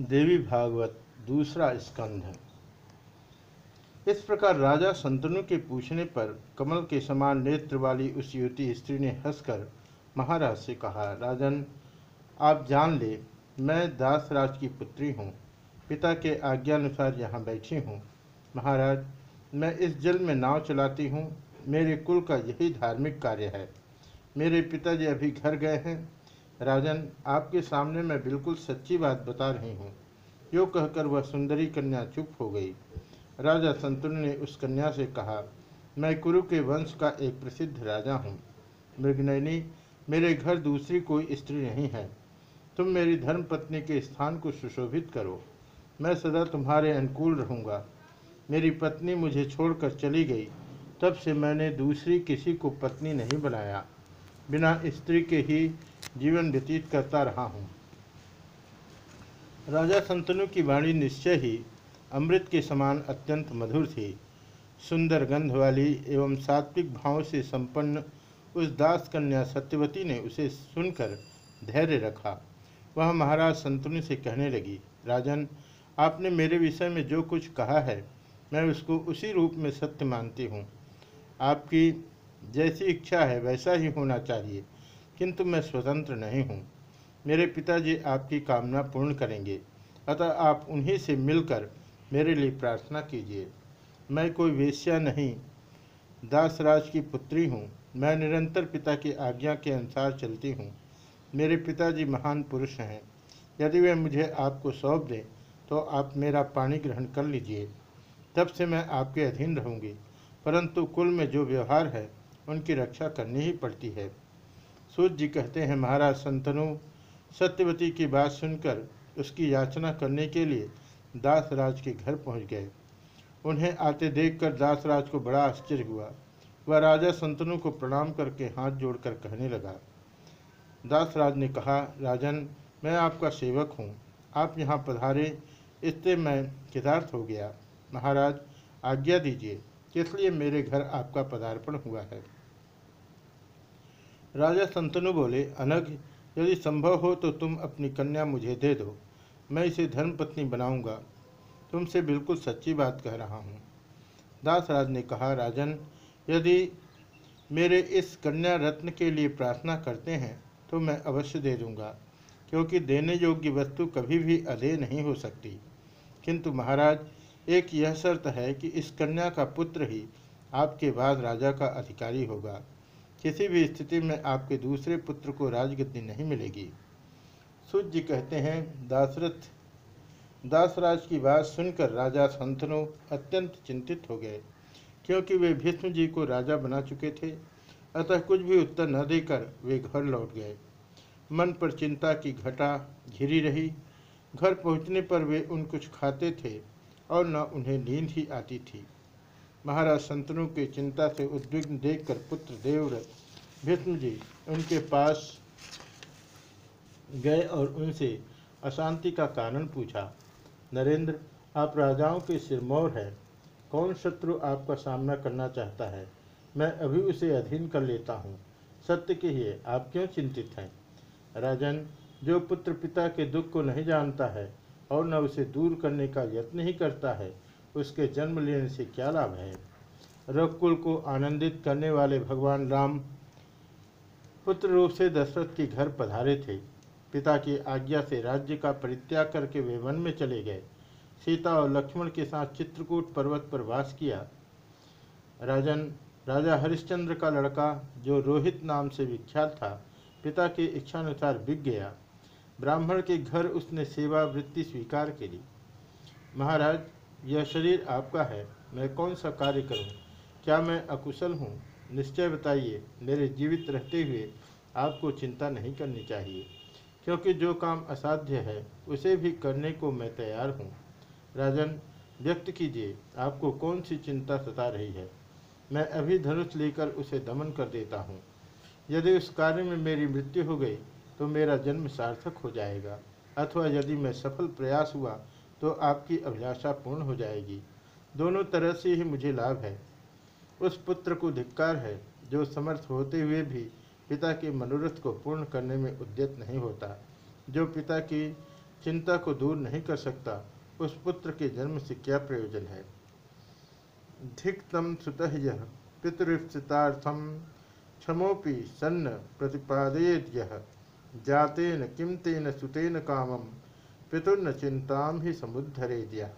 देवी भागवत दूसरा स्कंध इस प्रकार राजा संतनु के पूछने पर कमल के समान नेत्र वाली उस युवती स्त्री ने हंसकर महाराज से कहा, राजन, आप जान ले, मैं दासराज की पुत्री हूँ, पिता के आज्ञानुसार यहाँ बैठी हूँ। महाराज, मैं इस जल में नाव चलाती हूँ, मेरे कुल का यही धार्मिक कार्य है। मेरे पिताजी अभी घर गए हैं राजन, आपके सामने मैं बिल्कुल सच्ची बात बता रही हूँ। यो कहकर वह सुंदरी कन्या चुप हो गई। राजा संतनु ने उस कन्या से कहा, मैं कुरु के वंश का एक प्रसिद्ध राजा हूँ। मृगनयनी, मेरे घर दूसरी कोई स्त्री नहीं है। तुम मेरी धर्म पत्नी के स्थान को सुशोभित करो। मैं सदा तुम्हारे अनुकूल रहूँगा। मेरी पत्नी मुझे छोड़कर चली गई। तब से मैंने दूसरी किसी को पत्नी नहीं बनाया। बिना स्त्री के ही जीवन व्यतीत करता रहा हूँ। राजा संतनु की वाणी निश्चय ही अमृत के समान अत्यंत मधुर थी। सुंदर गंध वाली एवं सात्विक भाव से संपन्न उस दास कन्या सत्यवती ने उसे सुनकर धैर्य रखा। वह महाराज संतनु से कहने लगी, राजन, आपने मेरे विषय में जो कुछ कहा है, मैं उसको उसी रूप में सत्य मानती हूँ। आपकी जैसी इच्छा है वैसा ही होना चाहिए। किंतु मैं स्वतंत्र नहीं हूँ। मेरे पिताजी आपकी कामना पूर्ण करेंगे। अतः आप उन्हीं से मिलकर मेरे लिए प्रार्थना कीजिए। मैं कोई वेश्या नहीं, दासराज की पुत्री हूँ। मैं निरंतर पिता की आज्ञा के अनुसार चलती हूँ। मेरे पिताजी महान पुरुष हैं। यदि वे मुझे आपको सौंप दें तो आप मेरा पानी ग्रहण कर लीजिए। तब से मैं आपके अधीन रहूँगी, परंतु कुल में जो व्यवहार है, उनकी रक्षा करनी ही पड़ती है। सूर्य जी कहते हैं, महाराज, संतनु, सत्यवती की बात सुनकर उसकी याचना करने के लिए दासराज के घर पहुँच गए। उन्हें आते देखकर दासराज को बड़ा आश्चर्य हुआ। वह राजा संतनु को प्रणाम करके हाथ जोड़कर कहने लगा, दासराज ने कहा, राजन, मैं आपका सेवक हूँ। आप यहाँ पधारे, इससे मैं कृतार्थ हो गया। महाराज, आज्ञा दीजिए, इसलिए मेरे घर आपका पदार्पण हुआ है। राजा संतनु बोले अनग यदि संभव हो तो तुम अपनी कन्या मुझे दे दो। मैं इसे धर्मपत्नी बनाऊँगा। तुमसे बिल्कुल सच्ची बात कह रहा हूँ। दासराज ने कहा, राजन, यदि मेरे इस कन्या रत्न के लिए प्रार्थना करते हैं तो मैं अवश्य दे दूँगा, क्योंकि देने योग्य वस्तु कभी भी अधेय नहीं हो सकती। किंतु महाराज, एक यह शर्त है कि इस कन्या का पुत्र ही आपके बाद राजा का अधिकारी होगा। किसी भी स्थिति में आपके दूसरे पुत्र को राजगद्दी नहीं मिलेगी। सूर्य कहते हैं दासरथ दासराज की बात सुनकर राजा संतनु अत्यंत चिंतित हो गए, क्योंकि वे भीष्म जी को राजा बना चुके थे। अतः कुछ भी उत्तर न देकर वे घर लौट गए। मन पर चिंता की घटा घिरी रही। घर पहुँचने पर वे उन कुछ खाते थे और न उन्हें नींद ही आती थी। महाराज संतनु की चिंता से उद्विग्न देखकर पुत्र देवव्रत भीष्म जी उनके पास गए और उनसे अशांति का कारण पूछा, नरेंद्र, आप राजाओं के सिरमौर हैं। कौन शत्रु आपका सामना करना चाहता है? मैं अभी उसे अधीन कर लेता हूँ। सत्य कहिए आप क्यों चिंतित हैं? राजन, जो पुत्र पिता के दुख को नहीं जानता है और न उसे दूर करने का यत्न ही करता है उसके जन्म लेने से क्या लाभ है? रघुकुल को आनंदित करने वाले भगवान राम पुत्र रूप से दशरथ के घर पधारे थे। पिता की आज्ञा से राज्य का परित्याग करके वे वन में चले गए। सीता और लक्ष्मण के साथ चित्रकूट पर्वत पर वास किया। राजन, राजा हरिश्चंद्र का लड़का, जो रोहित नाम से विख्यात था, पिता के इच्छानुसार बिक गया। ब्राह्मण के घर उसने सेवा वृत्ति स्वीकार की महाराज यह शरीर आपका है। मैं कौन सा कार्य करूँ? क्या मैं अकुशल हूँ? निश्चय बताइए, मेरे जीवित रहते हुए आपको चिंता नहीं करनी चाहिए, क्योंकि जो काम असाध्य है, उसे भी करने को मैं तैयार हूँ। राजन, व्यक्त कीजिए, आपको कौन सी चिंता सता रही है? मैं अभी धनुष लेकर उसे दमन कर देता हूँ। यदि उस कार्य में मेरी मृत्यु हो गई तो मेरा जन्म सार्थक हो जाएगा, अथवा यदि मैं सफल प्रयास हुआ तो आपकी अभिलाषा पूर्ण हो जाएगी। दोनों तरह से ही मुझे लाभ है। उस पुत्र को धिक्कार है, जो समर्थ होते हुए भी पिता के मनोरथ को पूर्ण करने में उद्यत नहीं होता। जो पिता की चिंता को दूर नहीं कर सकता, उस पुत्र के जन्म से क्या प्रयोजन है? धिक्तम सुत यह पितृप्सितार्थम क्षमोपि सन्न प्रतिपादय यह जातेन किमतेन सुतेन कामम पितुर्न चिंताम ही समुद्धरे दिया